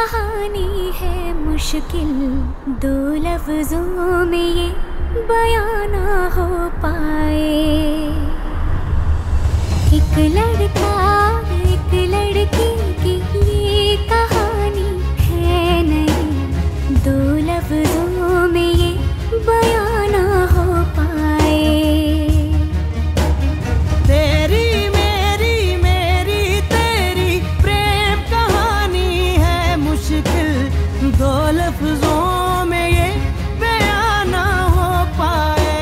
कहानी है मुश्किल, दो लफ्जों में ये बयाना हो पाए। एक लड़का, एक लड़की की ये कहानी है नहीं, दो लफ्जों में ये बयां ना हो पाए।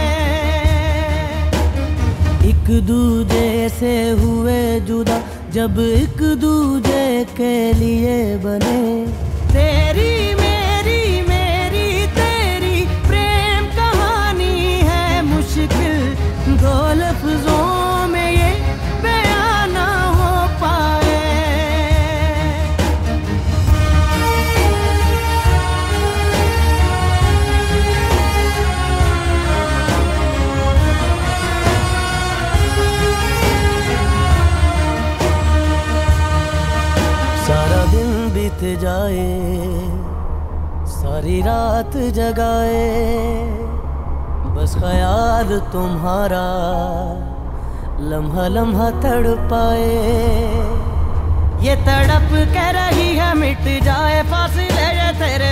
एक दूजे से हुए जुदा, जब एक दूजे के लिए बने। तेरी मेरी बीत जाए, सारी रात जगाए। बस ख्याल तुम्हारा, लम्हा लम्हा तड़ पाए ये तड़प कह रही है, मिट जाए फासिले तेरे